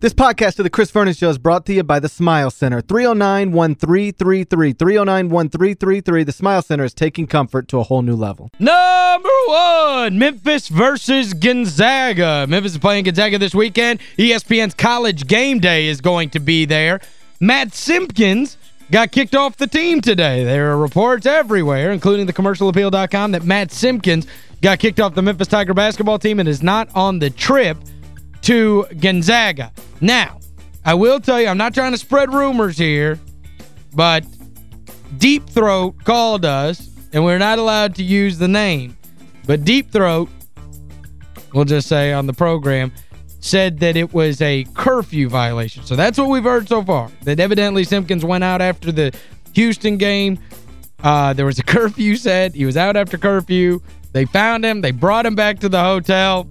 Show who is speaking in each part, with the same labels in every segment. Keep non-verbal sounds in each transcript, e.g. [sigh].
Speaker 1: This podcast of the Chris Vernon Show is brought to you by the Smile Center. 309-1333. 309-1333. The Smile Center is taking comfort to a whole new level.
Speaker 2: Number one, Memphis versus Gonzaga. Memphis is playing Gonzaga this weekend. ESPN's College Game Day is going to be there. Matt Simpkins got kicked off the team today. There are reports everywhere, including the commercialappeal.com, that Matt Simpkins got kicked off the Memphis Tiger basketball team and is not on the trip to Gonzaga. Now, I will tell you, I'm not trying to spread rumors here, but Deep Throat called us, and we're not allowed to use the name. But Deep Throat, we'll just say on the program, said that it was a curfew violation. So that's what we've heard so far. That evidently Simpkins went out after the Houston game. Uh, there was a [laughs] curfew set. He was out after curfew. They found him. They brought him back to the hotel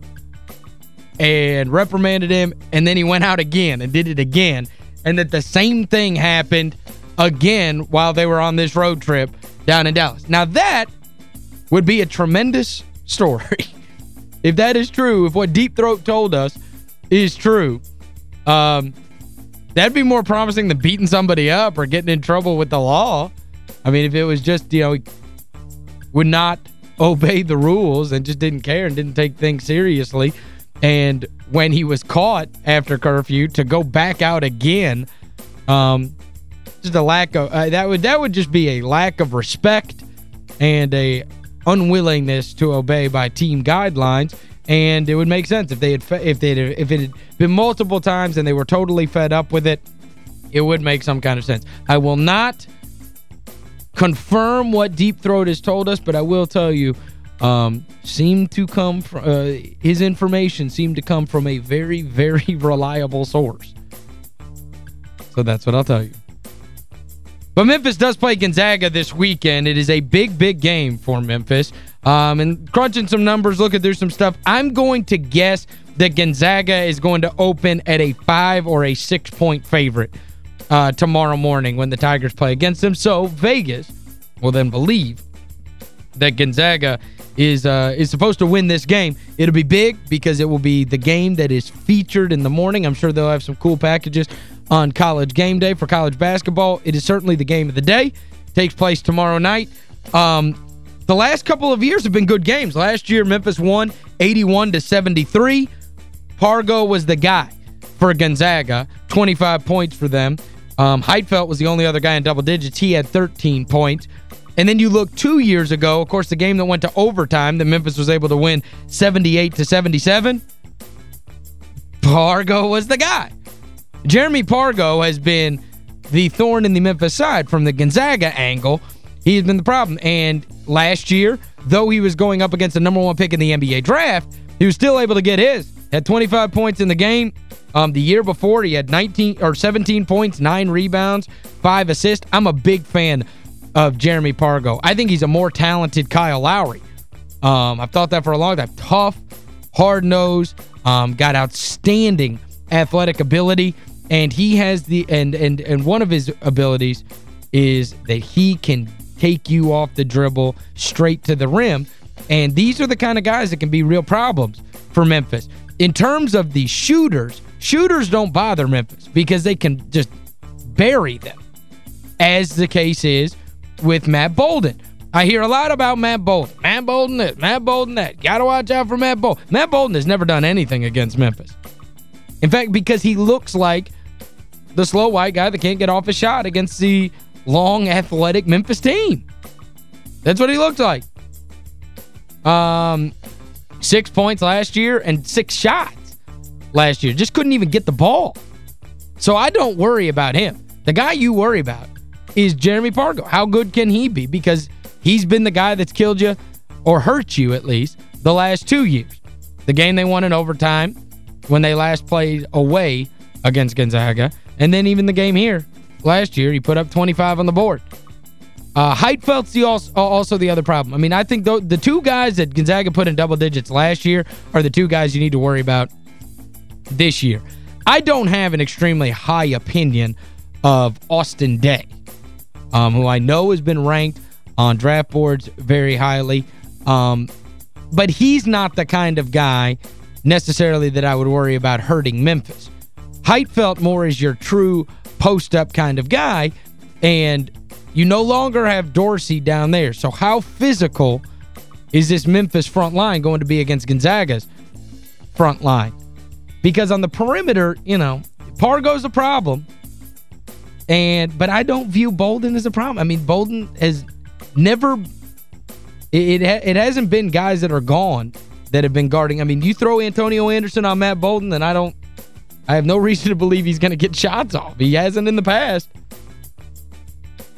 Speaker 2: and reprimanded him, and then he went out again and did it again, and that the same thing happened again while they were on this road trip down in Dallas. Now that would be a tremendous [laughs] story. if that is true, if what Deep Throat told us is true, um, that'd be more promising than beating somebody up or getting in trouble with the law. I mean, if it was just, you know, would not [laughs] obey the rules and just didn't care and didn't take things seriously, and when he was caught after curfew to go back out again, um, just a lack of uh, that would that would just be a lack of respect and a unwillingness to obey by team guidelines. And it would make sense if they had if they if it had been multiple times and they were totally fed up with it it would make some kind of sense. I will not confirm what Deep Throat has told us but I will tell you um, seemed to come from, uh, his information seemed to come from a very, very [laughs] reliable source. So that's what I'll tell you. But Memphis does play Gonzaga this weekend. It is a big, big game for Memphis. Um, and crunching some numbers, looking through some stuff, I'm going to guess that Gonzaga is going to open at a five or a six-point favorite uh, tomorrow morning when the Tigers play against them. So Vegas will then believe that Gonzaga is uh, is supposed to win this game. It'll be big because it will be the game that is featured in the morning. I'm sure they'll have some cool packages on college game day for college basketball. It is certainly the game of the day. Takes place tomorrow night. Um, the last couple of years have been good games. Last year, Memphis won 81 to 73. Pargo was the guy for Gonzaga, 25 points for them. Um, Heytvelt was the only other guy in double digits. He had 13 points. And then you look two years ago, of course, the game that went to overtime that Memphis was able to win 78 to 77. Pargo was the guy. Jeremy Pargo has been the thorn in the Memphis side from the Gonzaga angle. He has been the problem. And last year, though he was going up against the number one pick in the NBA draft, he was still able to get his. Had 25 points in the game. Um, the year before, he had 19 or 17 points, 9 rebounds, 5 assists. I'm a big fan of Jeremy Pargo. I think he's a more talented Kyle Lowry. Um, I've thought that for a long time. Tough, hard-nosed, um, got outstanding athletic ability, and he has the and and and one of his abilities is that he can take you off the dribble straight to the rim. And these are the kind of guys that can be real problems for Memphis. In terms of the shooters, shooters don't bother Memphis because they can just bury them, as the case is with Matt Bouldin. I hear a lot about Matt Bouldin. Matt Bouldin this, Matt Bouldin that. Got to watch out for Matt Bouldin. Matt Bolden has never done anything against Memphis. In fact, because he looks like the slow white guy that can't get off a shot against the long, athletic Memphis team. That's what he looked like. Um, Six points last year and six shots last year. Just couldn't even get the ball. So I don't worry about him. The guy you worry about is Jeremy Pargo. How good can he be? Because he's been the guy that's killed you, or hurt you at least, the last two years. The game they won in overtime when they last played away against Gonzaga, and then even the game here last year, he put up 25 on the board. Uh, Heytvelt's the also, also the other problem. I mean, I think the, the two guys that Gonzaga put in double digits last year are the two guys you need to worry about this year. I don't have an extremely high opinion of Austin Daye um, who I know has been ranked on draft boards very highly. Um, but he's not the kind of guy necessarily that I would worry about hurting Memphis. Heytvelt more as your true post-up kind of guy, and you no longer have Dorsey down there. So how physical is this Memphis front line going to be against Gonzaga's front line? Because on the perimeter, you know, Pargo's a problem. And but I don't view Bouldin as a problem. I mean, Bouldin has never it, it, hasn't been guys that are gone that have been guarding. I mean, you throw Antonio Anderson on Matt Bouldin, and I don't I have no [laughs] reason to believe he's going to get shots off. He hasn't in the past.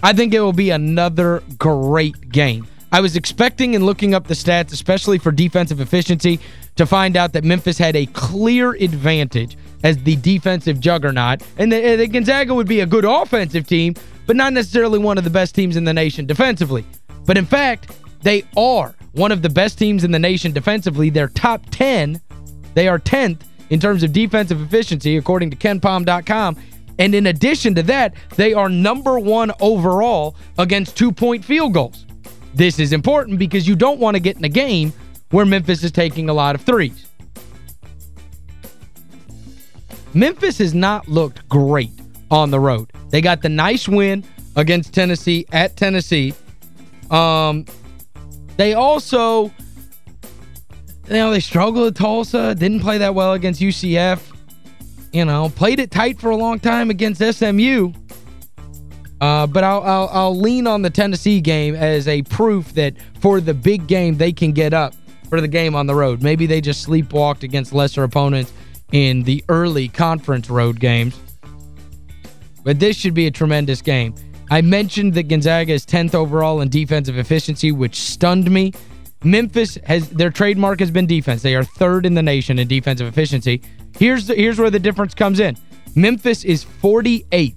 Speaker 2: I think it will be another great game. I was expecting and looking up the stats, especially for defensive efficiency, to find out that Memphis had a clear advantage as the defensive juggernaut, and that, uh, that Gonzaga would be a good offensive team, but not necessarily one of the best teams in the nation defensively. But in fact, they are one of the best teams in the nation defensively. They're top 10. They are 10th in terms of defensive efficiency, according to KenPom.com. And in addition to that, they are number one overall against two-point field goals. This is important because you don't want to get in a game where Memphis is taking a lot of threes. Memphis has not looked great on the road. They got the nice win against Tennessee at Tennessee. Um, they also, you know, they struggled at Tulsa, didn't play that well against UCF. You know, played it tight for a long time against SMU. Uh, but I'll, I'll, I'll lean on the Tennessee game as a proof that for the big game, they can get up for the game on the road. Maybe they just sleepwalked against lesser opponents in the early conference road games. But this should be a tremendous game. I mentioned that Gonzaga is 10th overall in defensive efficiency, which stunned me. Memphis has their trademark has been defense. They are third in the nation in defensive efficiency. Here's the, here's where the difference comes in. Memphis is 48th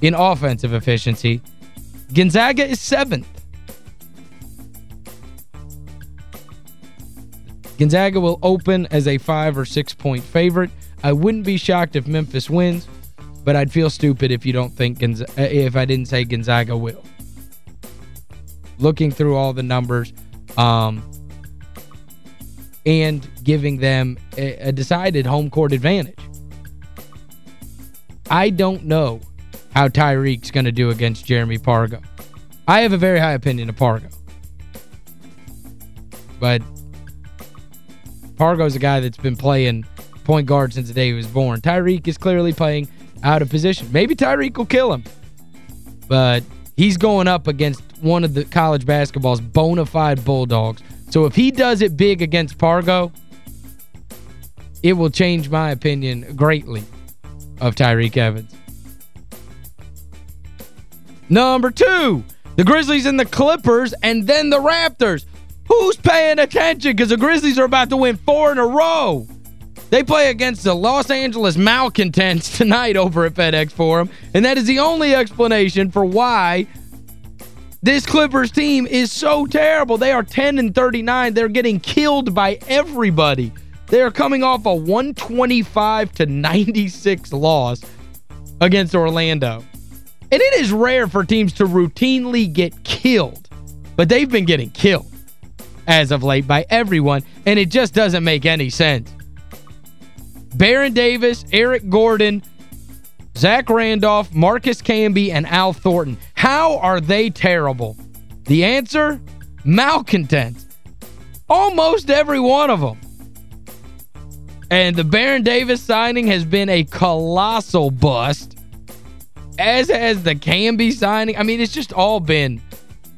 Speaker 2: in offensive efficiency. Gonzaga is 7th. Gonzaga will open as a 5 or 6 point favorite. I wouldn't be shocked if Memphis wins, but I'd feel stupid if you don't think Gonzaga, if I didn't say Gonzaga will. Looking through all the numbers um, and giving them a, a decided home court advantage. I don't know how Tyreke's going to do against Jeremy Pargo. I have a very high opinion of Pargo. But Pargo's a guy that's been playing point guard since the day he was born. Tyreke is clearly playing out of position. Maybe Tyreke will kill him. But he's going up against one of the college basketball's bona fide Bulldogs. So if he does it big against Pargo, it will change my opinion greatly of Tyreke Evans. Number two, the Grizzlies and the Clippers, and then the Raptors. Who's paying attention? Because the Grizzlies are about to win four in a row. They play against the Los Angeles malcontents [laughs] tonight over at FedEx Forum, and that is the only explanation for why this Clippers team is so terrible. They are 10 and 39. They're getting killed by everybody. They are coming off a 125 to 96 loss against Orlando. And it is rare for teams to routinely get killed. But they've been getting killed as of late by everyone, and it just doesn't make any sense. Baron Davis, Eric Gordon, Zach Randolph, Marcus Camby, and Al Thornton. How are they terrible? The answer? Malcontents. Almost every one of them. And the Baron Davis signing has been a colossal bust as has the Camby signing. I mean, it's just all been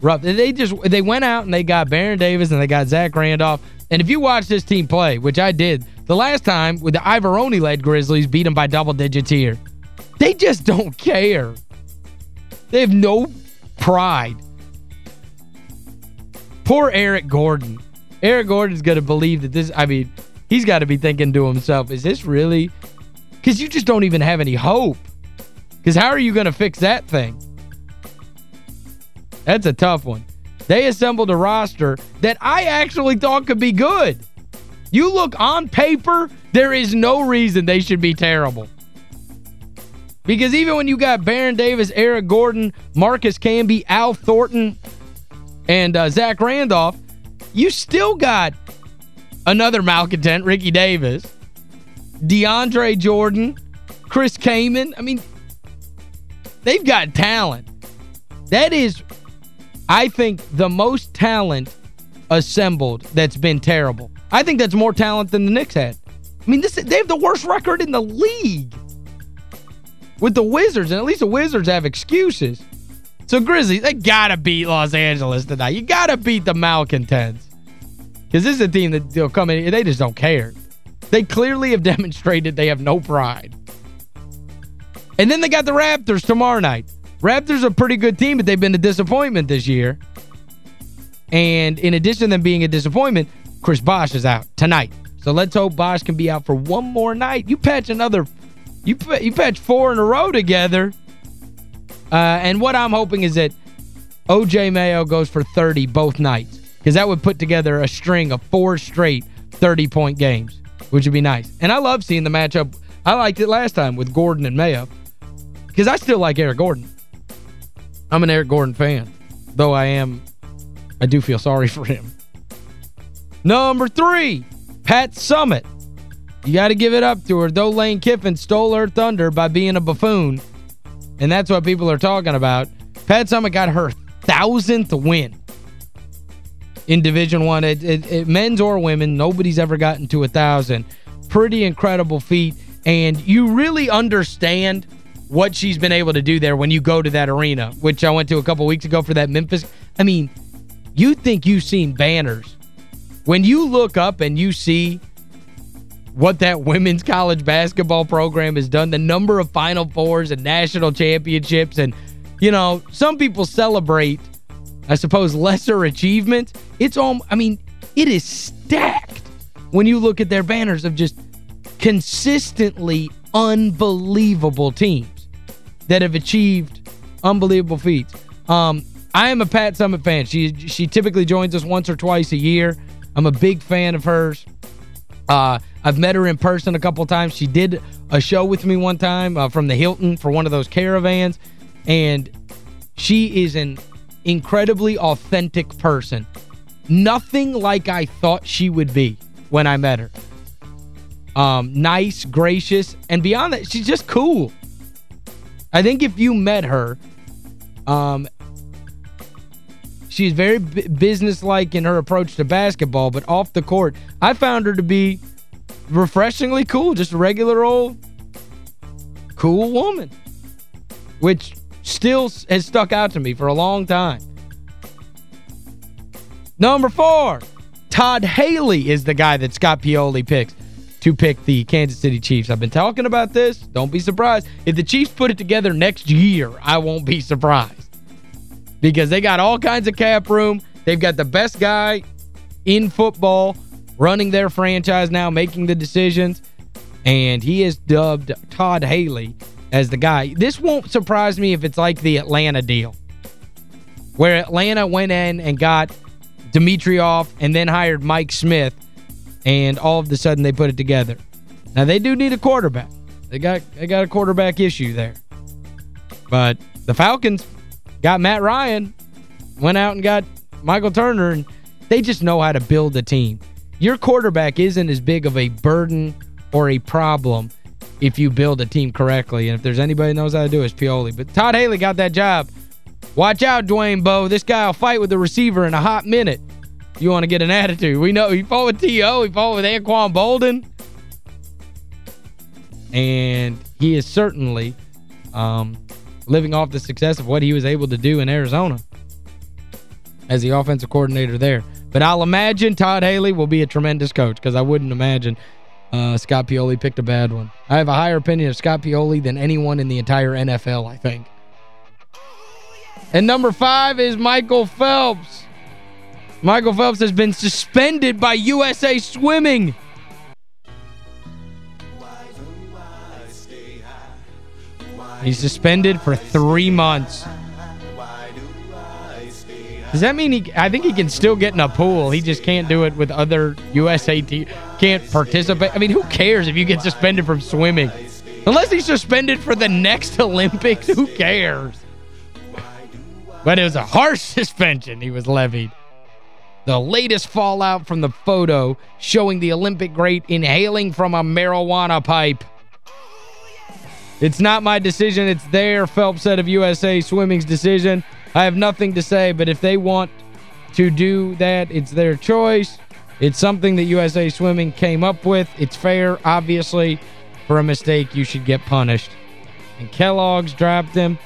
Speaker 2: rough. They just they went out and they got Baron Davis and they got Zach Randolph. And if you watch this team play, which I did, the last time with the Iavaroni-led Grizzlies beat them by double digits here, they just don't care. They have no pride. Poor Eric Gordon. Eric Gordon's going to believe that this, I mean, he's got to be thinking to himself, is this really? Because you just don't even have any hope. Because how are you going to fix that thing? That's a tough one. They assembled a roster that I actually thought could be good. You look on paper, there is no reason they should be terrible. Because even when you got Baron Davis, Eric Gordon, Marcus Camby, Al Thornton, and uh, Zach Randolph, you still got another malcontent, Ricky Davis. DeAndre Jordan, Chris Kaman. I mean, they've got talent. That is, I think, the most talent assembled that's been terrible. I think that's more talent than the Knicks had. I mean, this they have the worst record in the league with the Wizards, and at least the Wizards have excuses. So Grizzlies, they got to beat Los Angeles tonight. You got to beat the malcontents. Because this is a team that they'll come in, they just don't care. They clearly have [laughs] demonstrated they have no pride. And then they got the Raptors tomorrow night. Raptors are a pretty good team, but they've been a disappointment this year. And in addition to them being a disappointment, Chris Bosh is out tonight. So let's hope Bosh can be out for one more night. You patch another you you patch four in a row together. Uh, and what I'm hoping is that O.J. Mayo goes for 30 both nights. Because that would put together a string of four straight 30-point games, which would be nice. And I love seeing the matchup. I liked it last time with Gordon and Mayo. Because I still like Eric Gordon. I'm an Eric Gordon fan. Though I am, I do feel sorry [laughs] for him. Number three, Pat Summitt. You got to give it up to her. Though Lane Kiffin stole her thunder by being a buffoon, and that's what people are talking about, Pat Summitt got her thousandth win in Division One. It, it, it, men's or women, nobody's ever gotten to a thousand. Pretty incredible feat, and you really understand what she's been able to do there when you go to that arena, which I went to a couple weeks ago for that Memphis. I mean, you think you've seen banners. When you look up and you see what that women's college basketball program has done, the number of Final Fours and national championships, and, you know, some people celebrate, I suppose, lesser achievements. It's all, I mean, it is stacked when you look at their banners of just consistently unbelievable teams that have achieved unbelievable feats. Um, I am a Pat Summitt fan. She she typically joins us once or twice a year. I'm a big fan of hers. Uh, I've met her in person a couple times. She did a show with me one time uh, from the Hilton for one of those caravans. And she is an incredibly authentic person. Nothing like I thought she would be when I met her. Um, nice, gracious, and beyond that, she's just cool. I think if you met her, um, she's very businesslike in her approach to basketball, but off the court, I found her to be refreshingly cool. Just a regular old cool woman. Which still has stuck out to me for a long time. Number four, Todd Haley is the guy that Scott Pioli picks to pick the Kansas City Chiefs. I've been talking about this. Don't be surprised. If the Chiefs put it together next year, I won't be surprised. Because they got all kinds of cap room. They've got the best guy in football running their franchise now, making the decisions. And he is dubbed Todd Haley as the guy. This won't surprise me if it's like the Atlanta deal. Where Atlanta went in and got Dimitroff and then hired Mike Smith and all of a sudden they put it together. Now they do need a quarterback. They got they got a quarterback issue there. But the Falcons got Matt Ryan, went out and got Michael Turner, and they just know how to build a team. Your quarterback isn't as big of a burden or a problem if you build a team correctly. And if there's anybody knows how to do it, it's Pioli. But Todd Haley got that job. Watch out, Dwayne Bowe. This guy will fight with the receiver in a hot minute. You want to get an attitude. We know he fought with T.O. He fought with Anquan Boldin. And he is certainly um, living off the success of what he was able to do in Arizona as the offensive coordinator there. But I'll imagine Todd Haley will be a tremendous coach because I wouldn't imagine uh, Scott Pioli picked a bad one. I have a higher opinion of Scott Pioli than anyone in the entire NFL, I think. And number five is Michael Phelps. Michael Phelps has been suspended by USA Swimming. He's suspended for three months. Does that mean he I think he can still get in a pool. He just can't do it with other USA. Can't participate. I mean, who cares if you get suspended from swimming? Unless he's suspended for the next [laughs] Olympics, who cares? But it was a harsh [laughs] suspension he was levied. The latest fallout from the photo showing the Olympic great inhaling from a marijuana pipe. It's not my decision. It's their Phelps said of USA Swimming's decision. I have nothing to say, but if they want to do that, it's their choice. It's something that USA Swimming came up with. It's fair, obviously. For a mistake, you should get punished. And Kellogg's dropped him.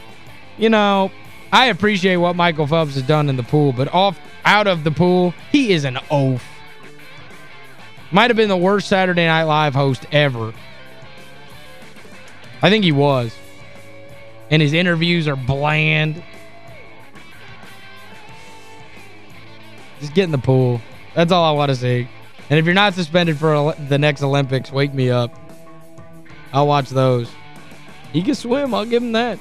Speaker 2: You know, I appreciate what Michael Phelps has done in the pool, but off out of the pool, he is an oaf. Might have been the worst Saturday Night Live host ever. I think he was. And his interviews are bland. Just get in the pool. That's all I want to see. And if you're not suspended for the next Olympics, wake me up. I'll watch those. He can swim. I'll give him that.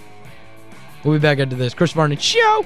Speaker 2: We'll be back into this. Chris Vernon Show.